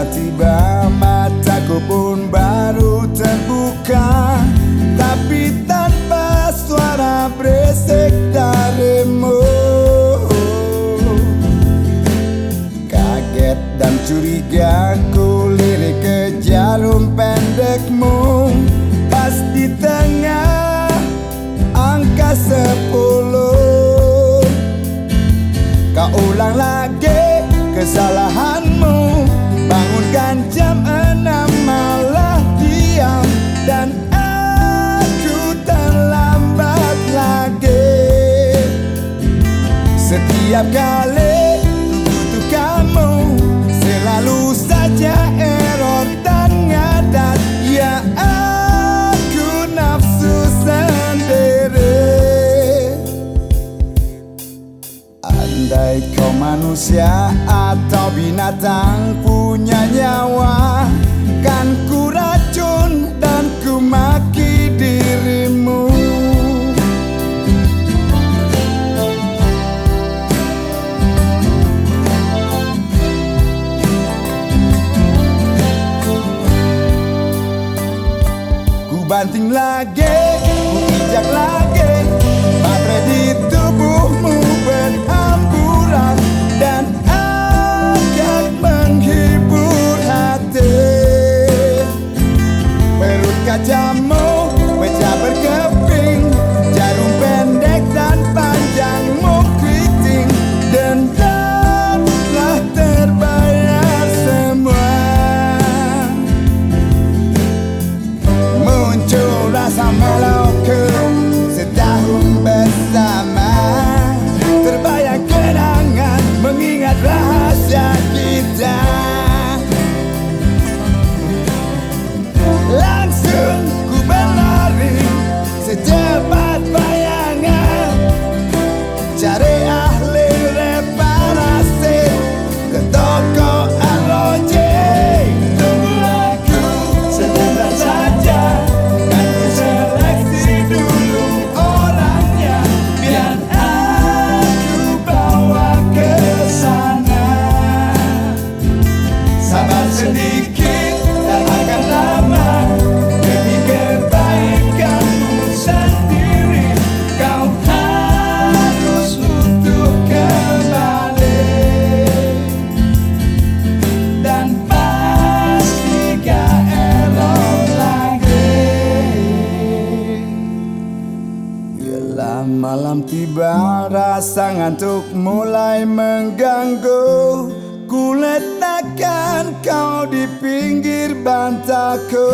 Telah tiba mataku pun baru terbuka. Tapi tanpa suara berisik darimu. Kaget dan curiga ku lirik ke jarum pendekmu. Pas di tengah angka sepuluh. Kau ulang lagi kesalahanmu Setiap kali butuh kamu Selalu saja error dan ngadat. Ya aku nafsu sendiri. Andai kau manusia atau binatang punya nyawa banting lagi, ku injak lagi. Baterai di tubuhmu berhamburan sedikit tak akan lama. Demi kebaikanmu sendiri. Kau harus utuh kembali. Dan pasti gak elok lagi. Bila malam tiba rasa ngantuk mulai mengganggu Ku letakkan kau di pinggir bantaku